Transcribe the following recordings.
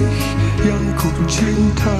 kasih yang ku cinta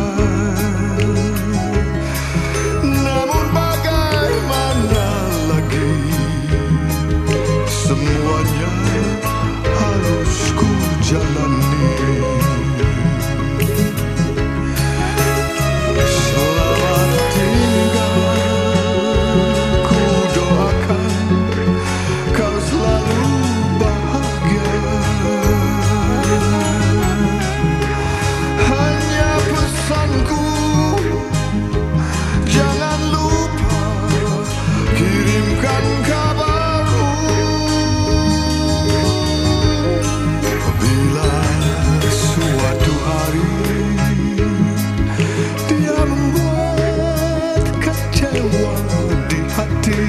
Hati.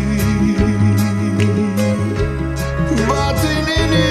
Batin ini